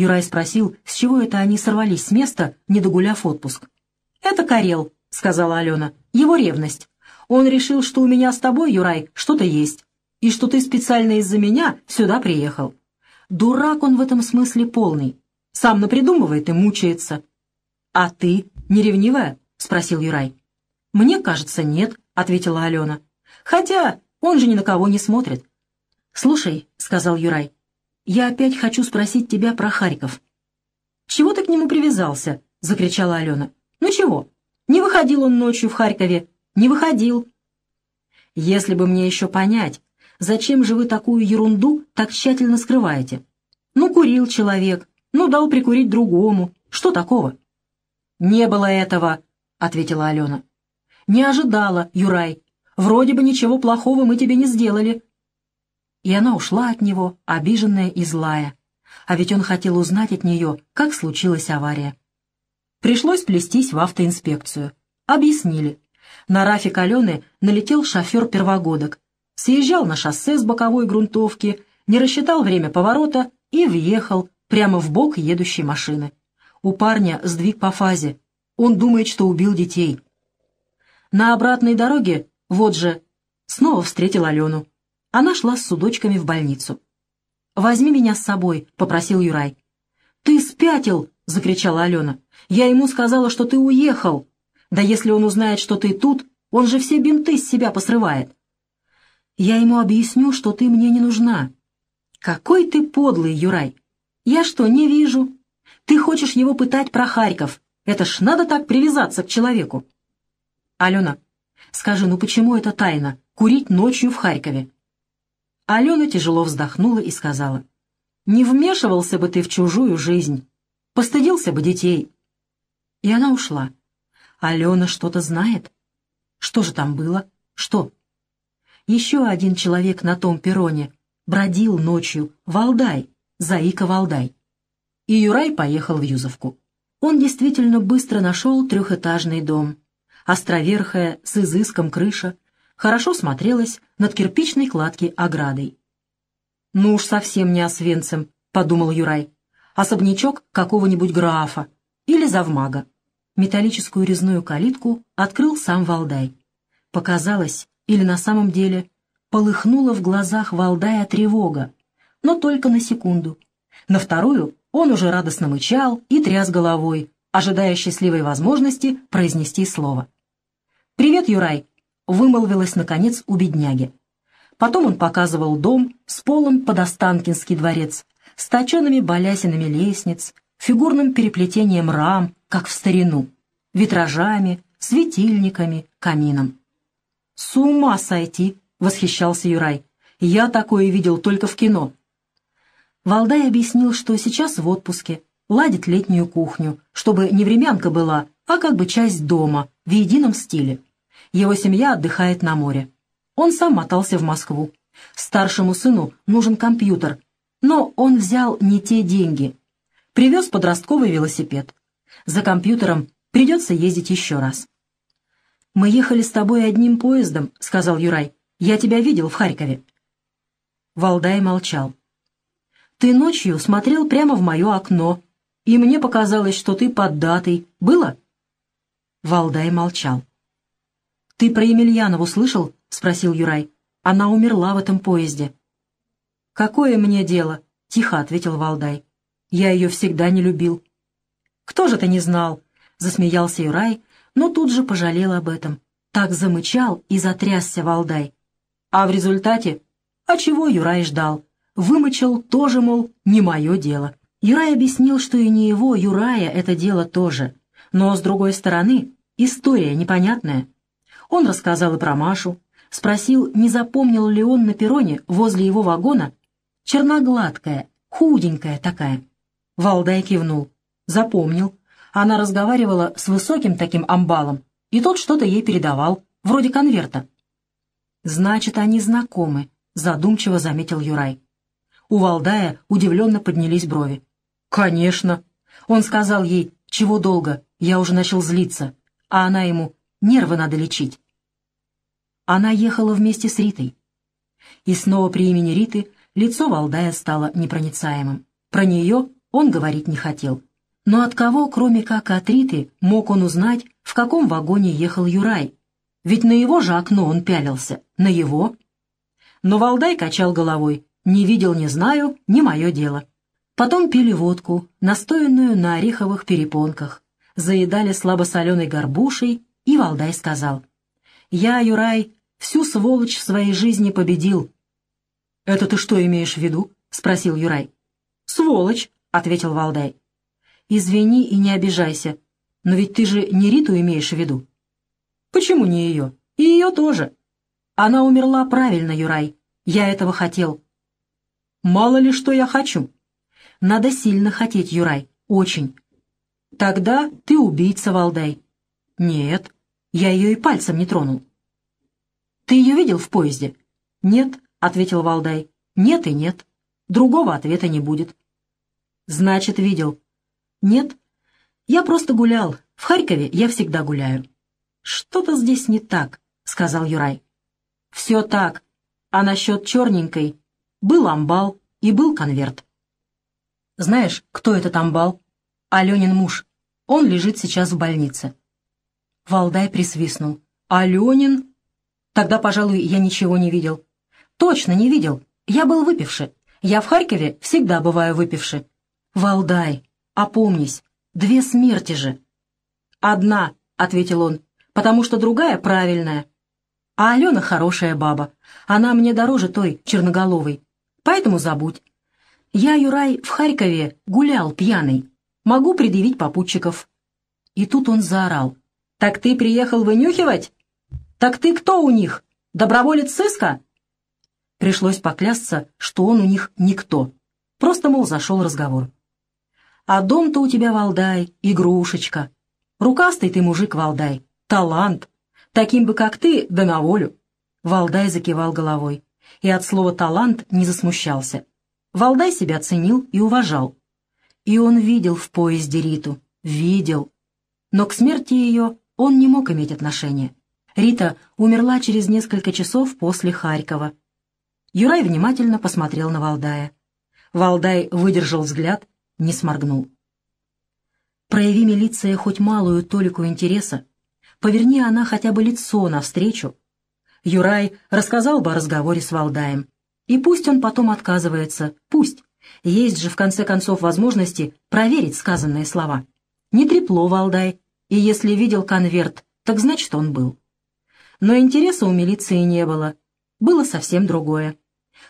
Юрай спросил, с чего это они сорвались с места, не догуляв отпуск. «Это Карел», — сказала Алена. «Его ревность. Он решил, что у меня с тобой, Юрай, что-то есть, и что ты специально из-за меня сюда приехал. Дурак он в этом смысле полный. Сам напридумывает и мучается». «А ты не ревнивая?» — спросил Юрай. «Мне кажется, нет», — ответила Алена. «Хотя он же ни на кого не смотрит». «Слушай», — сказал Юрай, — «я опять хочу спросить тебя про Харьков». «Чего ты к нему привязался?» — закричала Алена. «Ну чего? Не выходил он ночью в Харькове. Не выходил». «Если бы мне еще понять, зачем же вы такую ерунду так тщательно скрываете? Ну, курил человек, ну, дал прикурить другому. Что такого?» «Не было этого», — ответила Алена. «Не ожидала, Юрай. Вроде бы ничего плохого мы тебе не сделали». И она ушла от него, обиженная и злая. А ведь он хотел узнать от нее, как случилась авария. Пришлось плестись в автоинспекцию. Объяснили. На Рафик Алены налетел шофер первогодок. Съезжал на шоссе с боковой грунтовки, не рассчитал время поворота и въехал прямо в бок едущей машины. У парня сдвиг по фазе. Он думает, что убил детей. На обратной дороге, вот же, снова встретил Алену. Она шла с судочками в больницу. «Возьми меня с собой», — попросил Юрай. «Ты спятил!» — закричала Алена. «Я ему сказала, что ты уехал. Да если он узнает, что ты тут, он же все бинты с себя посрывает». «Я ему объясню, что ты мне не нужна». «Какой ты подлый, Юрай! Я что, не вижу? Ты хочешь его пытать про Харьков. Это ж надо так привязаться к человеку. Алена, скажи, ну почему это тайна, курить ночью в Харькове? Алена тяжело вздохнула и сказала, не вмешивался бы ты в чужую жизнь, постыдился бы детей. И она ушла. Алена что-то знает? Что же там было? Что? Еще один человек на том перроне бродил ночью, Валдай, Заика Валдай и Юрай поехал в Юзовку. Он действительно быстро нашел трехэтажный дом. Островерхая, с изыском крыша, хорошо смотрелась над кирпичной кладки оградой. «Ну уж совсем не освенцем», — подумал Юрай. «Особнячок какого-нибудь графа или завмага». Металлическую резную калитку открыл сам Валдай. Показалось, или на самом деле, полыхнула в глазах Валдая тревога, но только на секунду. На вторую он уже радостно мычал и тряс головой, ожидая счастливой возможности произнести слово. «Привет, Юрай!» — вымолвилась, наконец, у бедняги. Потом он показывал дом с полом под Останкинский дворец, с точенными балясинами лестниц, фигурным переплетением рам, как в старину, витражами, светильниками, камином. «С ума сойти!» — восхищался Юрай. «Я такое видел только в кино. Валдай объяснил, что сейчас в отпуске, ладит летнюю кухню, чтобы не времянка была, а как бы часть дома, в едином стиле. Его семья отдыхает на море. Он сам мотался в Москву. Старшему сыну нужен компьютер, но он взял не те деньги. Привез подростковый велосипед. За компьютером придется ездить еще раз. «Мы ехали с тобой одним поездом», — сказал Юрай. «Я тебя видел в Харькове». Валдай молчал. Ты ночью смотрел прямо в мое окно, и мне показалось, что ты поддатый. Было?» Валдай молчал. «Ты про Емельянову слышал?» — спросил Юрай. «Она умерла в этом поезде». «Какое мне дело?» — тихо ответил Валдай. «Я ее всегда не любил». «Кто же ты не знал?» — засмеялся Юрай, но тут же пожалел об этом. Так замычал и затрясся Валдай. А в результате... А чего Юрай ждал? вымочил, тоже, мол, не мое дело. Юрай объяснил, что и не его, Юрая, это дело тоже. Но, с другой стороны, история непонятная. Он рассказал и про Машу, спросил, не запомнил ли он на перроне возле его вагона черногладкая, худенькая такая. Валдай кивнул. Запомнил. Она разговаривала с высоким таким амбалом, и тот что-то ей передавал, вроде конверта. «Значит, они знакомы», — задумчиво заметил Юрай. У Валдая удивленно поднялись брови. «Конечно!» Он сказал ей, «Чего долго? Я уже начал злиться». А она ему, «Нервы надо лечить». Она ехала вместе с Ритой. И снова при имени Риты лицо Валдая стало непроницаемым. Про нее он говорить не хотел. Но от кого, кроме как от Риты, мог он узнать, в каком вагоне ехал Юрай? Ведь на его же окно он пялился. На его. Но Валдай качал головой. «Не видел, не знаю, не мое дело». Потом пили водку, настоянную на ореховых перепонках, заедали слабосоленой горбушей, и Валдай сказал, «Я, Юрай, всю сволочь в своей жизни победил». «Это ты что имеешь в виду?» — спросил Юрай. «Сволочь», — ответил Валдай. «Извини и не обижайся, но ведь ты же не Риту имеешь в виду». «Почему не ее? И ее тоже». «Она умерла правильно, Юрай. Я этого хотел». «Мало ли что я хочу». «Надо сильно хотеть, Юрай. Очень». «Тогда ты убийца, Валдай». «Нет, я ее и пальцем не тронул». «Ты ее видел в поезде?» «Нет», — ответил Валдай. «Нет и нет. Другого ответа не будет». «Значит, видел». «Нет. Я просто гулял. В Харькове я всегда гуляю». «Что-то здесь не так», — сказал Юрай. «Все так. А насчет черненькой был амбал и был конверт». «Знаешь, кто этот амбал?» «Аленин муж. Он лежит сейчас в больнице». Валдай присвистнул. «Аленин?» «Тогда, пожалуй, я ничего не видел». «Точно не видел. Я был выпивший. Я в Харькове всегда бываю выпивший». «Валдай, опомнись, две смерти же». «Одна», — ответил он, — «потому что другая правильная. А Алена хорошая баба. Она мне дороже той, черноголовой. Поэтому забудь. Я, Юрай, в Харькове гулял пьяный. Могу предъявить попутчиков». И тут он заорал. «Так ты приехал вынюхивать? Так ты кто у них? Доброволец сыска?» Пришлось поклясться, что он у них никто. Просто, мол, зашел разговор. «А дом-то у тебя, Валдай, игрушечка. Рукастый ты мужик, Валдай, талант. Таким бы, как ты, да на волю». Валдай закивал головой и от слова «талант» не засмущался. Валдай себя ценил и уважал. И он видел в поезде Риту, видел. Но к смерти ее он не мог иметь отношения. Рита умерла через несколько часов после Харькова. Юрай внимательно посмотрел на Валдая. Валдай выдержал взгляд, не сморгнул. Прояви милиция хоть малую толику интереса, поверни она хотя бы лицо навстречу. Юрай рассказал бы о разговоре с Валдаем. И пусть он потом отказывается, пусть. Есть же, в конце концов, возможности проверить сказанные слова. Не трепло Валдай, и если видел конверт, так значит он был. Но интереса у милиции не было. Было совсем другое.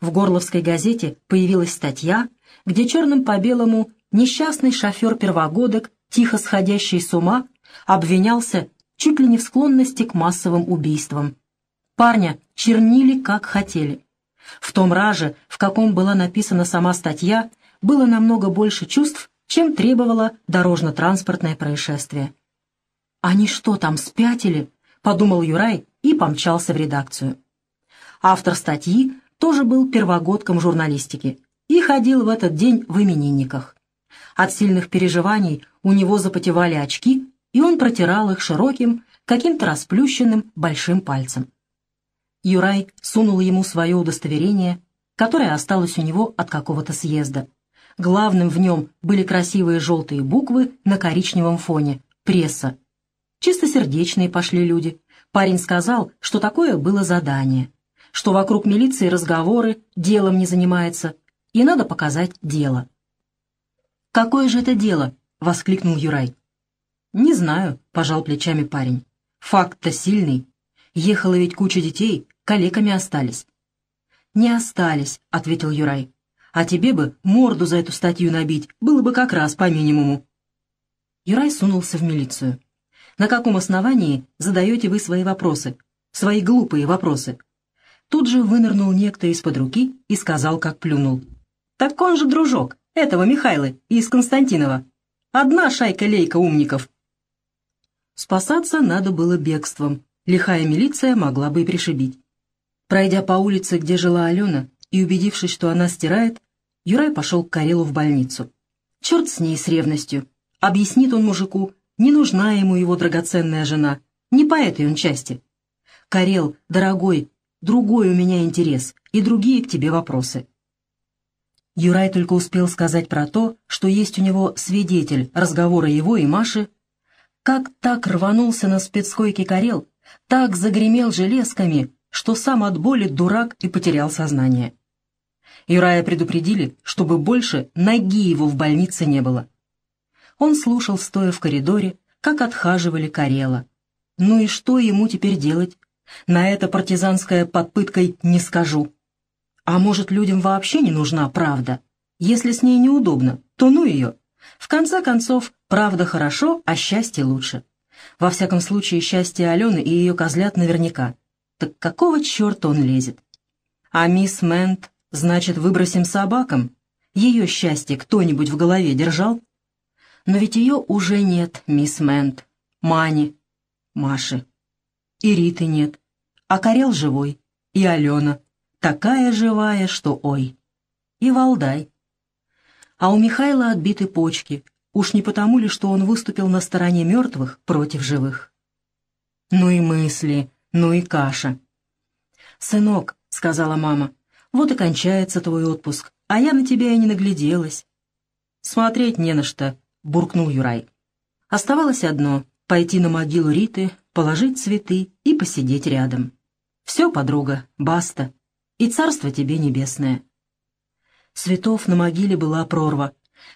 В Горловской газете появилась статья, где черным по белому несчастный шофер-первогодок, тихо сходящий с ума, обвинялся чуть ли не в склонности к массовым убийствам. Парня чернили как хотели. В том раже, в каком была написана сама статья, было намного больше чувств, чем требовало дорожно-транспортное происшествие. «Они что там, спятили?» — подумал Юрай и помчался в редакцию. Автор статьи тоже был первогодком журналистики и ходил в этот день в именинниках. От сильных переживаний у него запотевали очки, и он протирал их широким, каким-то расплющенным большим пальцем. Юрай сунул ему свое удостоверение, которое осталось у него от какого-то съезда. Главным в нем были красивые желтые буквы на коричневом фоне «Пресса», Чистосердечные пошли люди. Парень сказал, что такое было задание, что вокруг милиции разговоры, делом не занимается, и надо показать дело. «Какое же это дело?» — воскликнул Юрай. «Не знаю», — пожал плечами парень. «Факт-то сильный. Ехала ведь куча детей, калеками остались». «Не остались», — ответил Юрай. «А тебе бы морду за эту статью набить, было бы как раз по минимуму». Юрай сунулся в милицию. На каком основании задаете вы свои вопросы? Свои глупые вопросы?» Тут же вынырнул некто из-под руки и сказал, как плюнул. «Так он же дружок, этого Михайлы из Константинова. Одна шайка-лейка умников». Спасаться надо было бегством. Лихая милиция могла бы и пришибить. Пройдя по улице, где жила Алена, и убедившись, что она стирает, Юрай пошел к Карелу в больницу. Черт с ней, с ревностью. Объяснит он мужику, не нужна ему его драгоценная жена. Не по этой он части. Карел, дорогой, другой у меня интерес и другие к тебе вопросы. Юрай только успел сказать про то, что есть у него свидетель разговора его и Маши, как так рванулся на спецкойке Карел, так загремел железками, что сам от боли дурак и потерял сознание. Юрая предупредили, чтобы больше ноги его в больнице не было. Он слушал, стоя в коридоре, как отхаживали Карела. Ну и что ему теперь делать? На это партизанская подпыткой не скажу. А может, людям вообще не нужна правда? Если с ней неудобно, то ну ее. В конце концов, правда хорошо, а счастье лучше. Во всяком случае, счастье Алены и ее козлят наверняка. Так какого черта он лезет? А мисс Мэнт, значит, выбросим собакам? Ее счастье кто-нибудь в голове держал? Но ведь ее уже нет, мисс Мэнт. Мани, Маши. И Риты нет. А Карел живой. И Алена. Такая живая, что ой. И Валдай. А у Михайла отбиты почки. Уж не потому ли, что он выступил на стороне мертвых против живых? Ну и мысли, ну и каша. «Сынок», — сказала мама, — «вот и кончается твой отпуск, а я на тебя и не нагляделась». «Смотреть не на что», — буркнул Юрай. Оставалось одно — пойти на могилу Риты, положить цветы и посидеть рядом. «Все, подруга, баста, и царство тебе небесное». Цветов на могиле была прорва.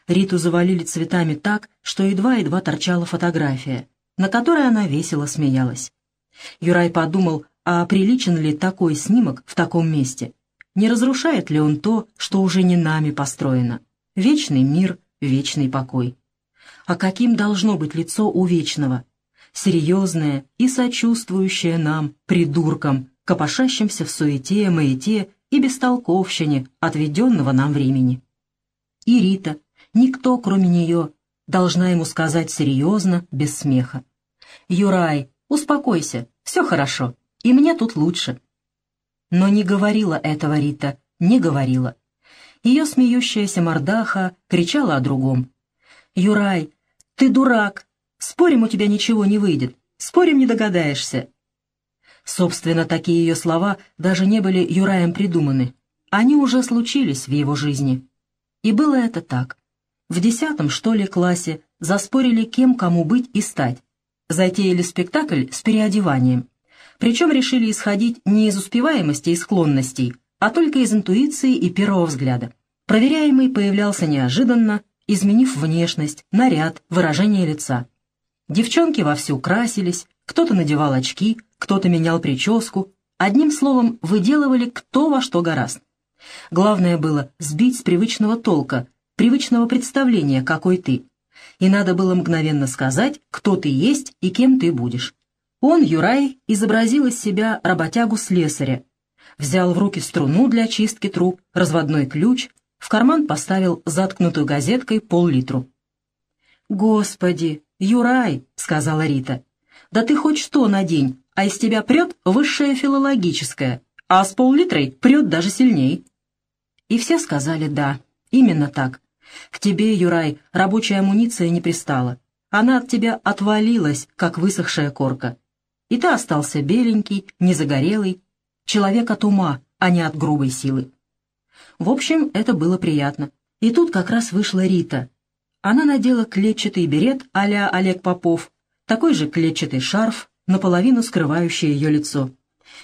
Риту завалили цветами так, что едва-едва торчала фотография, на которой она весело смеялась. Юрай подумал, а приличен ли такой снимок в таком месте? Не разрушает ли он то, что уже не нами построено? Вечный мир, вечный покой. А каким должно быть лицо у вечного? Серьезное и сочувствующее нам, придуркам, копошащимся в суете, маете и бестолковщине отведенного нам времени. И Рита, никто, кроме нее, должна ему сказать серьезно, без смеха. «Юрай, успокойся, все хорошо, и мне тут лучше». Но не говорила этого Рита, не говорила. Ее смеющаяся мордаха кричала о другом. «Юрай, ты дурак! Спорим, у тебя ничего не выйдет. Спорим, не догадаешься. Собственно, такие ее слова даже не были Юраем придуманы. Они уже случились в его жизни. И было это так. В десятом, что ли, классе заспорили, кем кому быть и стать. Затеяли спектакль с переодеванием. Причем решили исходить не из успеваемости и склонностей, а только из интуиции и первого взгляда. Проверяемый появлялся неожиданно, изменив внешность, наряд, выражение лица. Девчонки вовсю красились, кто-то надевал очки, кто-то менял прическу, одним словом, выделывали кто во что гораст. Главное было сбить с привычного толка, привычного представления, какой ты. И надо было мгновенно сказать, кто ты есть и кем ты будешь. Он, Юрай, изобразил из себя работягу-слесаря, взял в руки струну для чистки труб, разводной ключ, в карман поставил заткнутую газеткой пол-литру. «Господи, Юрай!» — сказала Рита. «Да ты хоть что надень, а из тебя прет высшее филологическое, а с пол-литрой прет даже сильней». И все сказали «да, именно так. К тебе, Юрай, рабочая амуниция не пристала. Она от тебя отвалилась, как высохшая корка. И ты остался беленький, незагорелый, человек от ума, а не от грубой силы. В общем, это было приятно. И тут как раз вышла Рита. Она надела клетчатый берет а-ля Олег Попов, такой же клетчатый шарф, наполовину скрывающий ее лицо.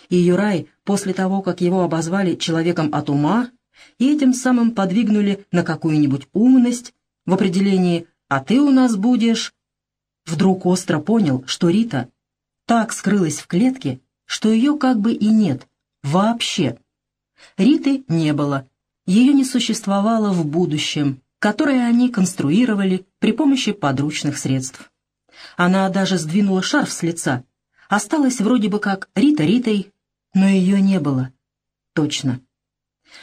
И Юрай, после того, как его обозвали человеком от ума, и этим самым подвигнули на какую-нибудь умность в определении «а ты у нас будешь», вдруг остро понял, что Рита так скрылась в клетке, что ее как бы и нет, вообще. Риты не было, ее не существовало в будущем, которое они конструировали при помощи подручных средств. Она даже сдвинула шарф с лица. Осталась вроде бы как Рита Ритой, но ее не было. Точно.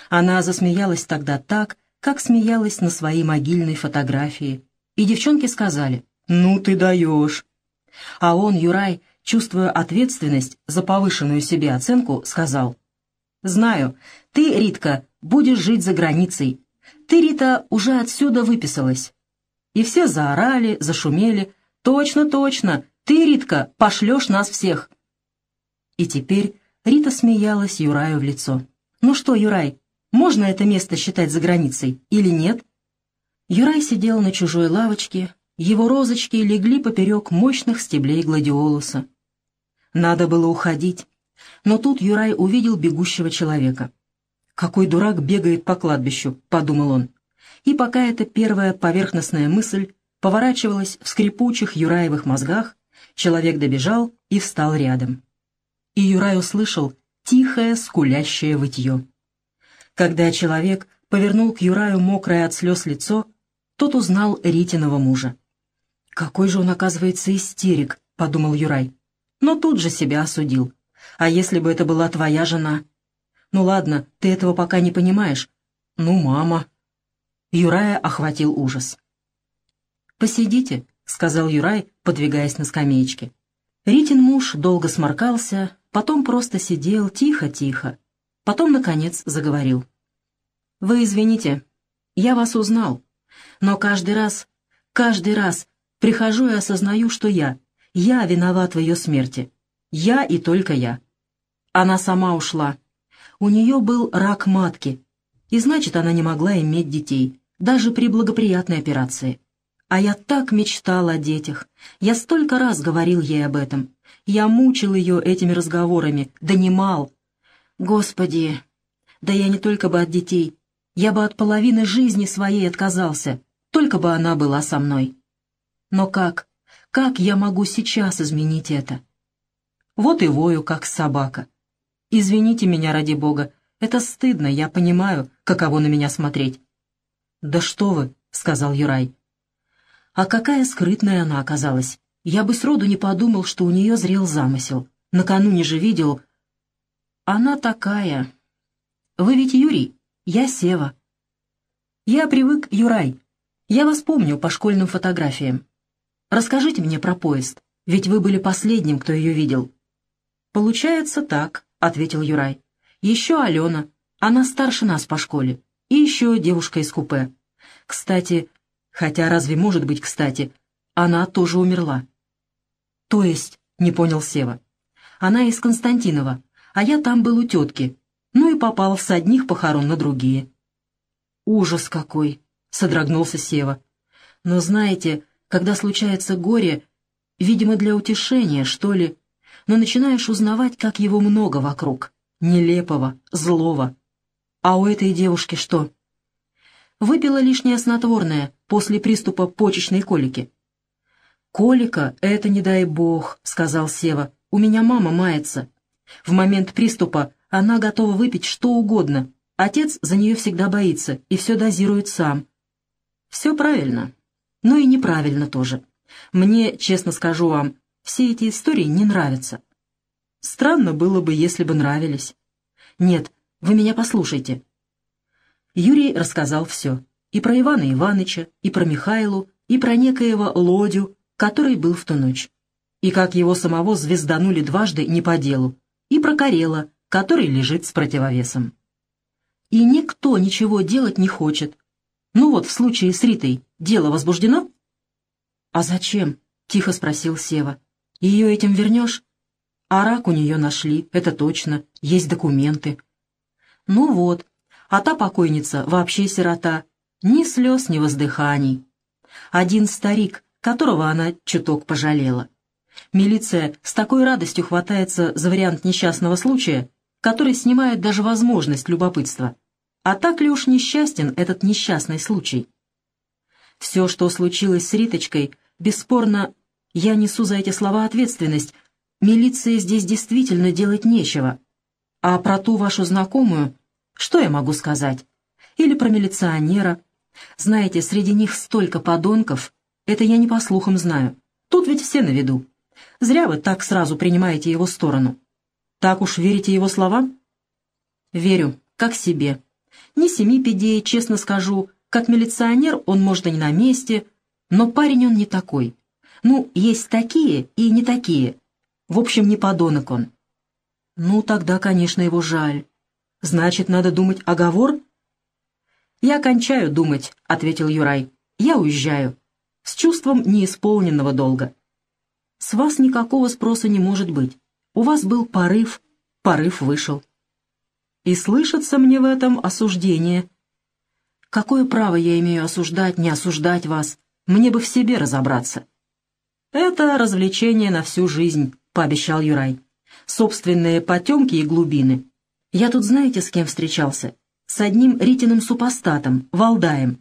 Она засмеялась тогда так, как смеялась на своей могильной фотографии. И девчонки сказали «Ну ты даешь». А он, Юрай, чувствуя ответственность за повышенную себе оценку, сказал «Знаю, ты, Ритка, будешь жить за границей. Ты, Рита, уже отсюда выписалась». И все заорали, зашумели. «Точно, точно! Ты, Ритка, пошлешь нас всех!» И теперь Рита смеялась Юраю в лицо. «Ну что, Юрай, Можно это место считать за границей или нет?» Юрай сидел на чужой лавочке, его розочки легли поперек мощных стеблей гладиолуса. Надо было уходить, но тут Юрай увидел бегущего человека. «Какой дурак бегает по кладбищу», — подумал он. И пока эта первая поверхностная мысль поворачивалась в скрипучих Юраевых мозгах, человек добежал и встал рядом. И Юрай услышал тихое скулящее вытье. Когда человек повернул к Юраю мокрое от слез лицо, тот узнал Ритиного мужа. «Какой же он, оказывается, истерик», — подумал Юрай. Но тут же себя осудил. «А если бы это была твоя жена?» «Ну ладно, ты этого пока не понимаешь». «Ну, мама». Юрая охватил ужас. «Посидите», — сказал Юрай, подвигаясь на скамеечке. Ритин муж долго сморкался, потом просто сидел тихо-тихо. Потом, наконец, заговорил. «Вы извините, я вас узнал, но каждый раз, каждый раз прихожу и осознаю, что я, я виноват в ее смерти. Я и только я. Она сама ушла. У нее был рак матки, и значит, она не могла иметь детей, даже при благоприятной операции. А я так мечтал о детях. Я столько раз говорил ей об этом. Я мучил ее этими разговорами, донимал. Господи, да я не только бы от детей, я бы от половины жизни своей отказался, только бы она была со мной. Но как? Как я могу сейчас изменить это? Вот и вою, как собака. Извините меня, ради бога, это стыдно, я понимаю, каково на меня смотреть. «Да что вы», — сказал Юрай. А какая скрытная она оказалась. Я бы сроду не подумал, что у нее зрел замысел. Накануне же видел... Она такая... Вы ведь Юрий? Я Сева. Я привык, Юрай. Я вас помню по школьным фотографиям. Расскажите мне про поезд, ведь вы были последним, кто ее видел. Получается так, ответил Юрай. Еще Алена, она старше нас по школе, и еще девушка из купе. Кстати, хотя разве может быть кстати, она тоже умерла. То есть, не понял Сева. Она из Константинова, а я там был у тетки, ну и попал с одних похорон на другие. «Ужас какой!» — содрогнулся Сева. «Но знаете, когда случается горе, видимо, для утешения, что ли, но начинаешь узнавать, как его много вокруг, нелепого, злого. А у этой девушки что?» Выпила лишнее снотворное после приступа почечной колики. «Колика — это не дай бог», — сказал Сева. «У меня мама мается. В момент приступа она готова выпить что угодно. Отец за нее всегда боится и все дозирует сам. Все правильно. Но и неправильно тоже. Мне, честно скажу вам, все эти истории не нравятся. Странно было бы, если бы нравились. Нет, вы меня послушайте. Юрий рассказал все. И про Ивана Иваныча, и про Михайлу, и про некоего Лодю, который был в ту ночь. И как его самого звезданули дважды не по делу. И про Карела, который лежит с противовесом. И никто ничего делать не хочет. Ну вот, в случае с Ритой дело возбуждено? «А зачем?» — тихо спросил Сева. «Ее этим вернешь?» «А рак у нее нашли, это точно, есть документы». «Ну вот, а та покойница вообще сирота, ни слез, ни воздыханий. Один старик, которого она чуток пожалела. Милиция с такой радостью хватается за вариант несчастного случая, который снимает даже возможность любопытства. А так ли уж несчастен этот несчастный случай? Все, что случилось с Риточкой, бесспорно, я несу за эти слова ответственность. Милиции здесь действительно делать нечего. А про ту вашу знакомую, что я могу сказать? Или про милиционера? Знаете, среди них столько подонков, это я не по слухам знаю. Тут ведь все на виду. Зря вы так сразу принимаете его сторону. Так уж верите его словам? Верю, как себе. Ни семи пядей, честно скажу. Как милиционер он, может, и не на месте, но парень он не такой. Ну, есть такие и не такие. В общем, не подонок он. Ну, тогда, конечно, его жаль. Значит, надо думать оговор? Я кончаю думать, — ответил Юрай. Я уезжаю. С чувством неисполненного долга. С вас никакого спроса не может быть. У вас был порыв, порыв вышел. и слышится мне в этом осуждение. Какое право я имею осуждать, не осуждать вас? Мне бы в себе разобраться. Это развлечение на всю жизнь, пообещал Юрай. Собственные потемки и глубины. Я тут знаете, с кем встречался? С одним Ритиным супостатом, Валдаем.